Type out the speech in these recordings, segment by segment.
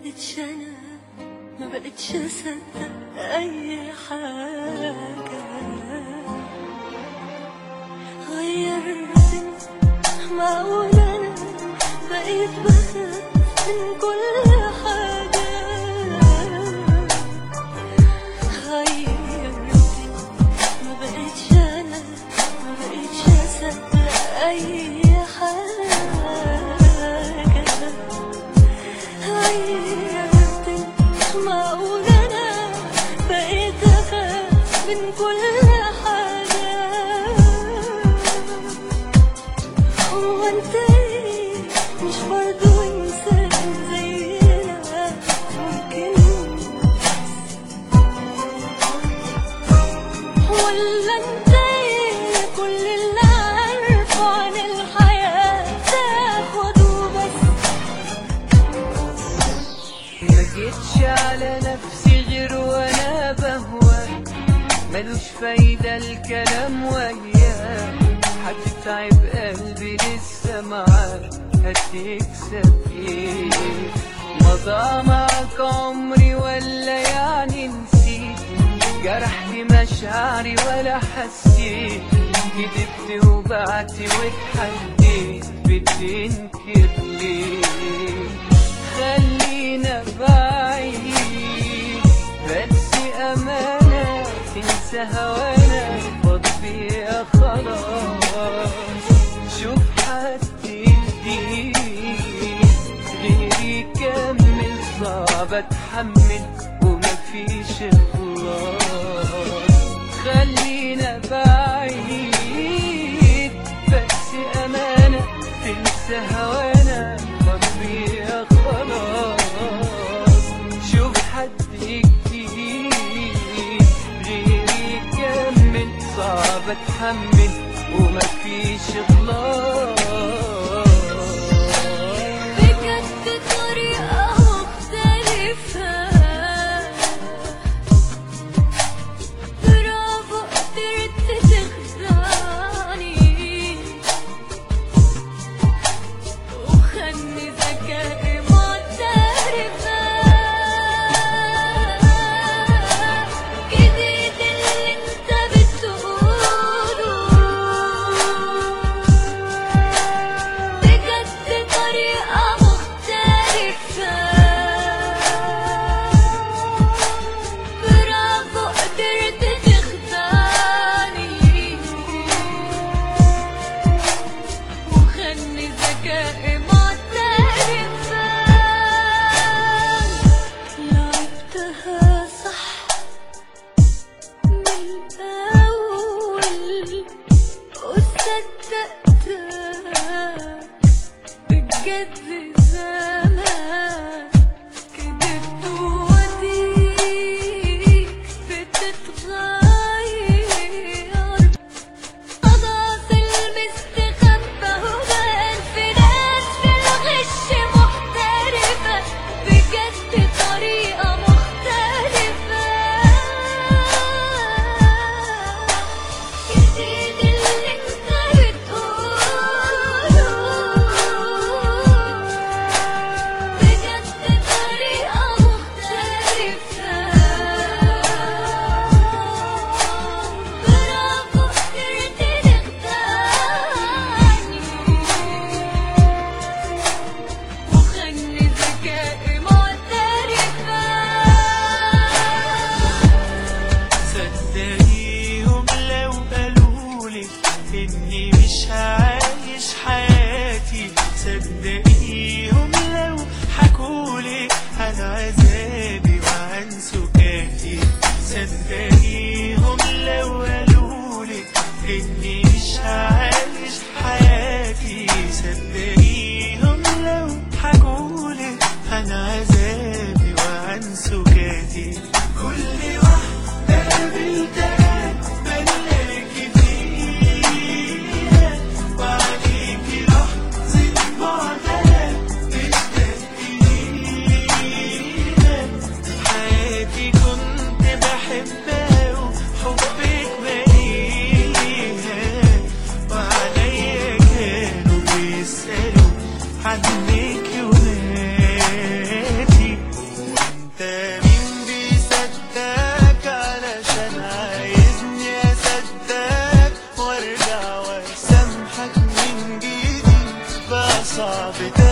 بقتش أنا ما بقتش اصدق أي حاجة. غيرت معقول أنا بقيت بخاف من كل ولا انت كل اللي عارفه عن الحياة تاخد وبس ما جيتش على نفسي غير وأنا بهواك ملوش فايدة الكلام وياك هتتعب قلبي لسه معاك هتكسب إيه مضى معاك عمري ولا يعني نسيت جرحت مشاعري ولا حسيت؟ كدبت وبعت واتحديت؟ بتنكر ليه؟ خلينا بعيد. بس أمانة تنسى هوانا فضي خلاص. اتحمل ومفيش خلاص خلينا بعيد بس أمانة تنسى هوانا فضي خلاص شوف حد جديد غيري كمل صعب اتحمل ومفيش خلاص to, to. every day.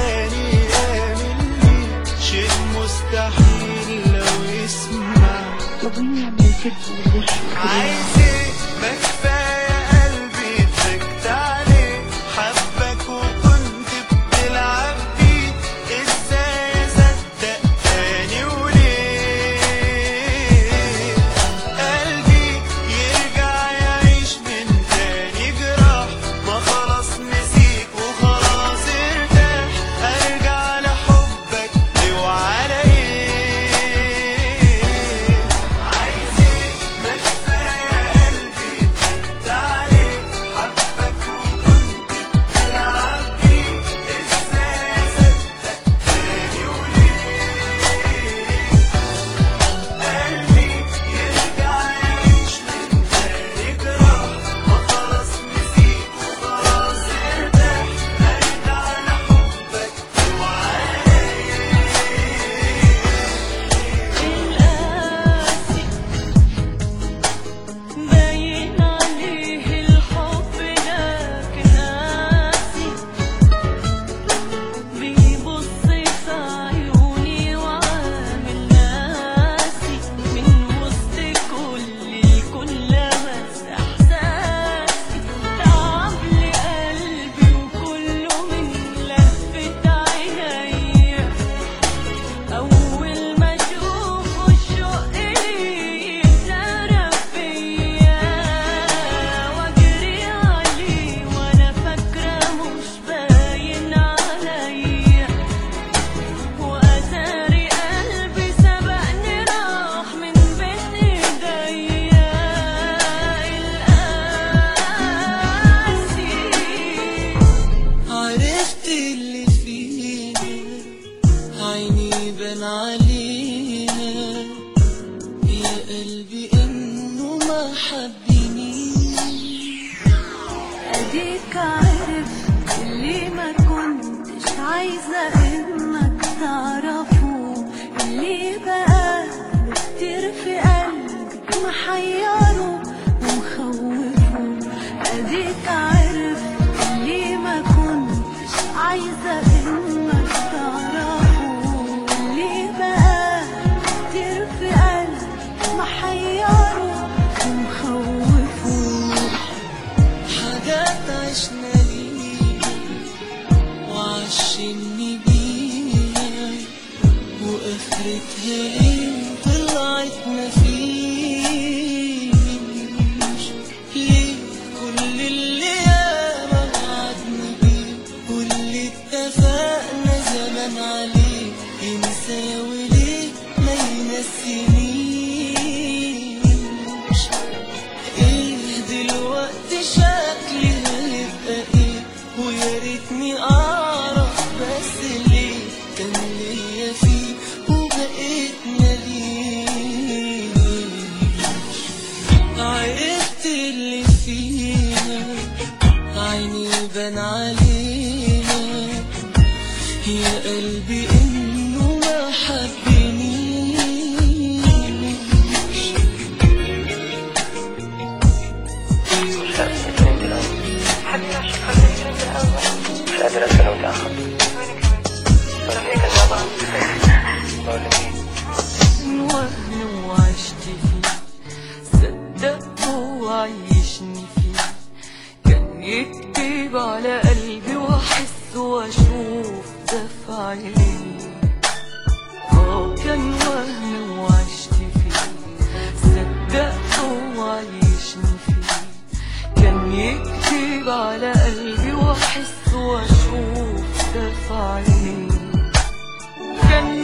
ليه بقى كتير في قلبي محيره here. يا قلبي إنه ما حبنيش مش وعشت فيه صدق وعيشني فيه كان يكتب على قلبي وأحس واشوف عيني هو كان وهم وعشت فيه صدق هو عيشني فيه. كان يكتب على قلبي وأحس وأشوف ده عيني كان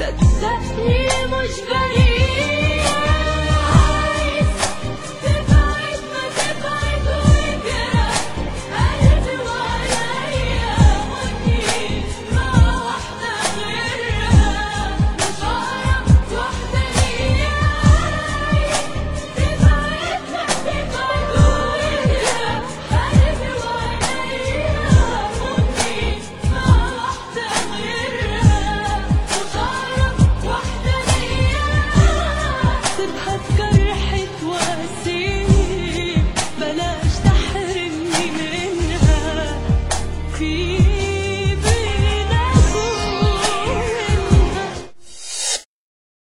وعينها صدقني مش بس